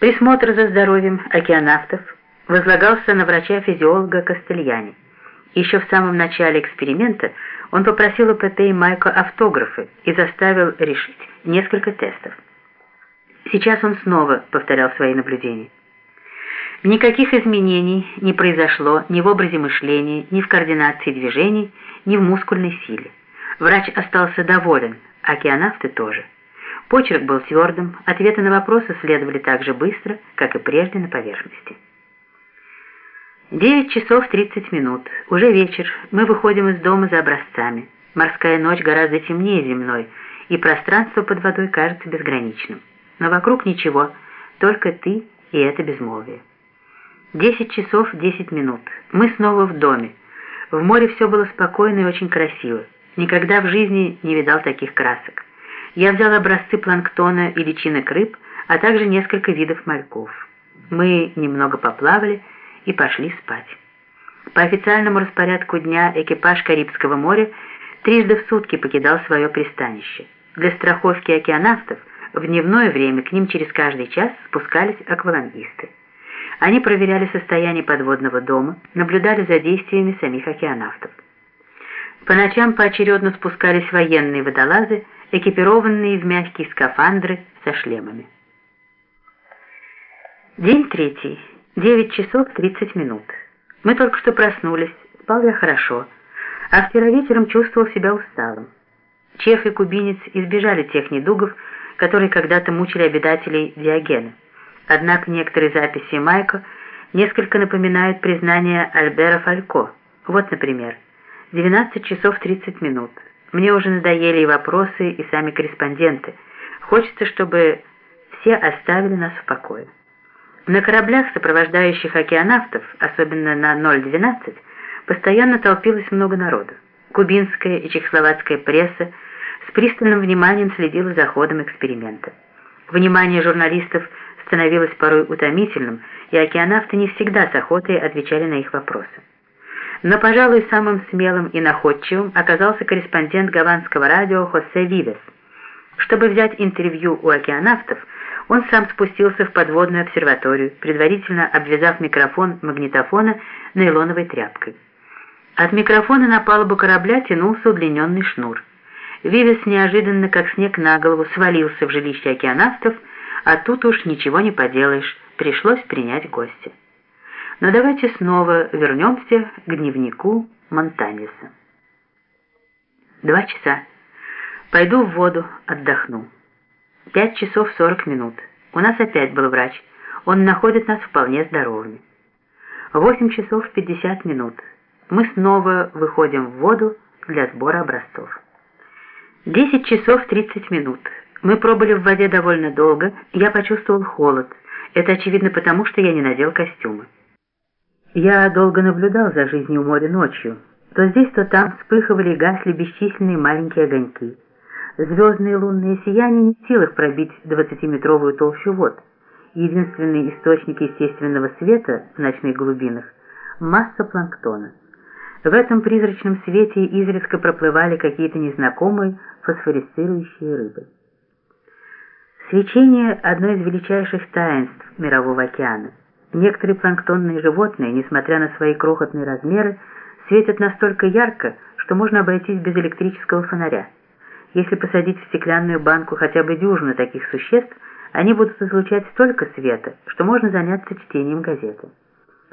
Присмотр за здоровьем океанавтов возлагался на врача-физиолога Костельяни. Еще в самом начале эксперимента он попросил у ПП и Майко автографы и заставил решить несколько тестов. Сейчас он снова повторял свои наблюдения. Никаких изменений не произошло ни в образе мышления, ни в координации движений, ни в мускульной силе. Врач остался доволен, океанавты тоже. Почерк был твердым, ответы на вопросы следовали так же быстро, как и прежде на поверхности. Девять часов тридцать минут. Уже вечер. Мы выходим из дома за образцами. Морская ночь гораздо темнее земной, и пространство под водой кажется безграничным. Но вокруг ничего, только ты и это безмолвие. Десять часов десять минут. Мы снова в доме. В море все было спокойно и очень красиво. Никогда в жизни не видал таких красок я взял образцы планктона и личинок рыб, а также несколько видов мальков. Мы немного поплавали и пошли спать. По официальному распорядку дня экипаж Карибского моря трижды в сутки покидал свое пристанище. Для страховки океанавтов в дневное время к ним через каждый час спускались аквалангисты. Они проверяли состояние подводного дома, наблюдали за действиями самих океанавтов. По ночам поочередно спускались военные водолазы, экипированные в мягкие скафандры со шлемами. День третий. 9 часов 30 минут. Мы только что проснулись, спал я хорошо, а вчера вечером чувствовал себя усталым. Чех и кубинец избежали тех недугов, которые когда-то мучили обитателей Диогена. Однако некоторые записи Майко несколько напоминают признание Альбера Фалько. Вот, например, 12 часов 30 минут. Мне уже надоели и вопросы, и сами корреспонденты. Хочется, чтобы все оставили нас в покое. На кораблях, сопровождающих океанавтов, особенно на 012, постоянно толпилось много народу. Кубинская и чехословацкая пресса с пристальным вниманием следила за ходом эксперимента. Внимание журналистов становилось порой утомительным, и океанавты не всегда с охотой отвечали на их вопросы. Но, пожалуй, самым смелым и находчивым оказался корреспондент гаванского радио Хосе Вивес. Чтобы взять интервью у океанавтов, он сам спустился в подводную обсерваторию, предварительно обвязав микрофон магнитофона нейлоновой тряпкой. От микрофона на палубу корабля тянулся удлиненный шнур. Вивес неожиданно, как снег на голову, свалился в жилище океанавтов, а тут уж ничего не поделаешь, пришлось принять гостя. Но давайте снова вернемся к дневнику Монтанеса. Два часа. Пойду в воду, отдохну. Пять часов сорок минут. У нас опять был врач. Он находит нас вполне здоровыми. Восемь часов пятьдесят минут. Мы снова выходим в воду для сбора образцов. Десять часов тридцать минут. Мы пробыли в воде довольно долго, я почувствовал холод. Это очевидно потому, что я не надел костюмы. Я долго наблюдал за жизнью моря ночью. То здесь, то там вспыхивали и гасли бесчисленные маленькие огоньки. Звездные лунные сияния не в силах пробить двадцатиметровую толщу вод. Единственный источник естественного света в ночных глубинах – масса планктона. В этом призрачном свете изредка проплывали какие-то незнакомые фосфорисцирующие рыбы. Свечение – одно из величайших таинств Мирового океана. Некоторые планктонные животные, несмотря на свои крохотные размеры, светят настолько ярко, что можно обойтись без электрического фонаря. Если посадить в стеклянную банку хотя бы дюжину таких существ, они будут излучать столько света, что можно заняться чтением газеты.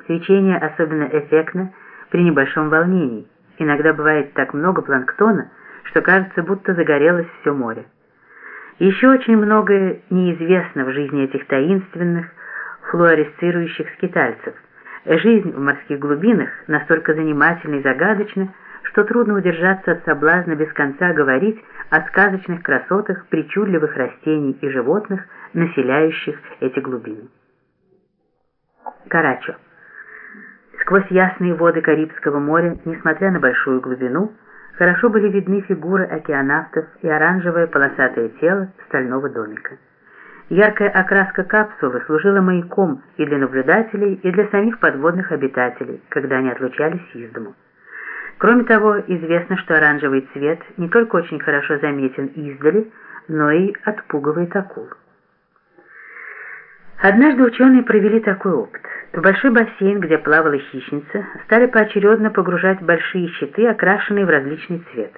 Свечение особенно эффектно при небольшом волнении. Иногда бывает так много планктона, что кажется, будто загорелось все море. Еще очень многое неизвестно в жизни этих таинственных, флуоресцирующих скитальцев. Жизнь в морских глубинах настолько занимательна и загадочна, что трудно удержаться от соблазна без конца говорить о сказочных красотах причудливых растений и животных, населяющих эти глубины. Карачо. Сквозь ясные воды Карибского моря, несмотря на большую глубину, хорошо были видны фигуры океанавтов и оранжевое полосатое тело стального домика. Яркая окраска капсулы служила маяком и для наблюдателей, и для самих подводных обитателей, когда они отлучались из дому. Кроме того, известно, что оранжевый цвет не только очень хорошо заметен издали, но и отпугивает акул. Однажды ученые провели такой опыт. В большой бассейн, где плавала хищница, стали поочередно погружать большие щиты, окрашенные в различный цвет.